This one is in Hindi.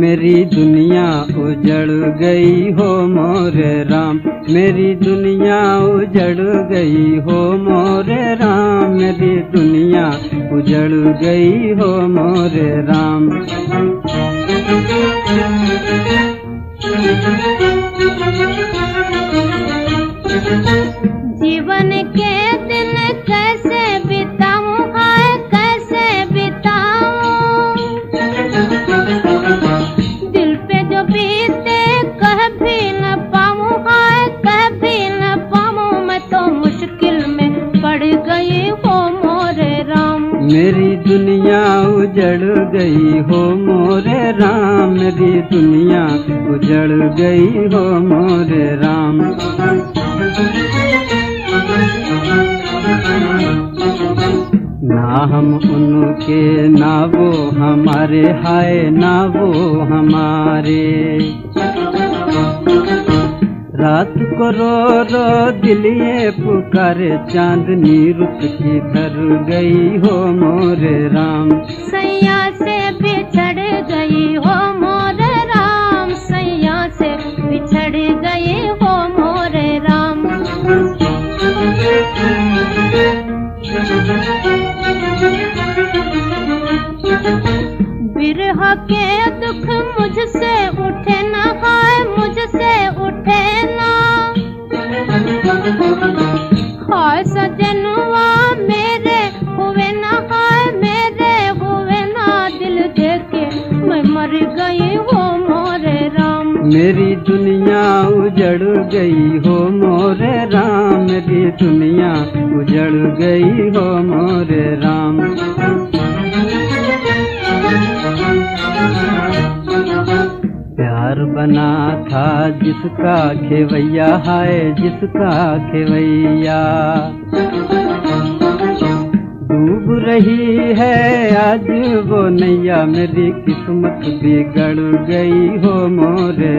मेरी दुनिया उजड़ गई हो मोरे राम। मेरी दुनिया उजड़ गई हो मोरे राम। मेरी दुनिया उजड़ गई हो मोरे राम। जीवन के दिन कैसे मेरी दुनिया उजड़ गई हो मोरे राम। मेरी दुनिया उजड़ गई हो मोरे राम। ना हम उनके, ना वो हमारे, हाय ना वो हमारे। रात को रो रो दिलिए पुकारे, चांदनी रुत की धर गई हो मोरे राम। सैया से बिछड़ गई हो मोरे राम। सैया से बिछड़ गई हो मोरे राम। बिरह के दुख मुझसे उठे मेरे ना दिल मर हो मोरे राम। मेरी दुनिया उजड़ गई हो मोरे राम। मेरी दुनिया उजड़ गई हो मोरे राम। प्यार बना था जिसका खेवैया हाय, जिसका खेवैया। डूब रही है आज वो नैया, मेरी किस्मत बिगड़ गई हो मोरे